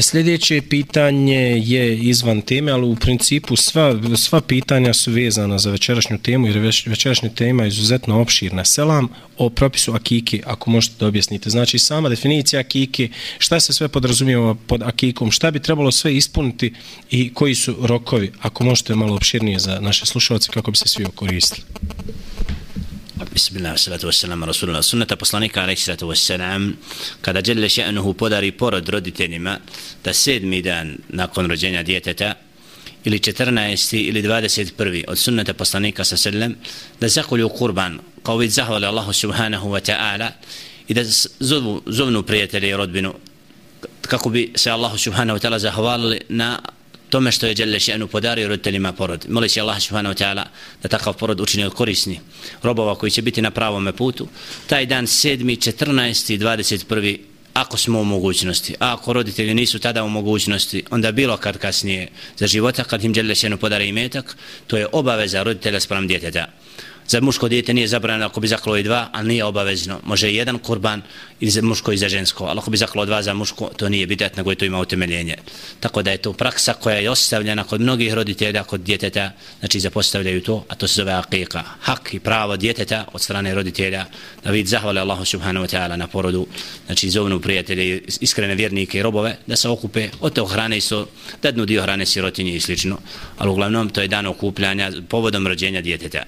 Sljedeće pitanje je izvan teme, ali u principu sva, sva pitanja su vezana za večerašnju temu, jer večerašnja tema je izuzetno opširna. Selam o propisu akike, ako možete da objasnite. Znači, sama definicija akike, šta se sve podrazumijeva pod akikom, šta bi trebalo sve ispuniti i koji su rokovi, ako možete malo opširnije za naše slušalce, kako bi se svi okoristili. Bismillah, salatu wassalam, rasulullah. Sunnata poslanika, alaih salatu wassalam, kada djelje še'nuhu podari porod roditeljima, da sedmi dan nakon rođenja djeteta, ili 14. ili 21. od sunnata poslanika sa sallam, da zakulju kurban, kao vid zahvali Allahu subhanahu wa ta'ala, i da zovu, zovnu prijatelje i rodbinu, kako bi se Allahu subhanahu wa ta'ala zahvalili na tome što je Đelle Še'nu podario roditeljima porod. Moli Allah subhanahu wa ta'ala da takav porod učini od korisni robova koji će biti na pravome putu. Taj dan 7. 14. 21 ako smo u mogućnosti, a ako roditelji nisu tada u mogućnosti, onda bilo kad kasnije za života, kad im Đelešenu podari imetak, to je obaveza roditelja sprem djeteta za muško dijete nije zabranjeno ako bi zaklo i dva, ali nije obavezno. Može jedan kurban ili za muško i za žensko, ali ako bi zaklo dva za muško, to nije bidat, nego je to ima utemeljenje. Tako da je to praksa koja je ostavljena kod mnogih roditelja, kod djeteta, znači zapostavljaju to, a to se zove akika. Hak i pravo djeteta od strane roditelja, da vid zahvale Allahu subhanahu wa ta'ala na porodu, znači zovnu prijatelje, iskrene vjernike i robove, da se okupe od te hrane isto, dadnu dio hrane sirotinje i slično, ali uglavnom to je dan okupljanja povodom rođenja djeteta.